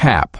cap.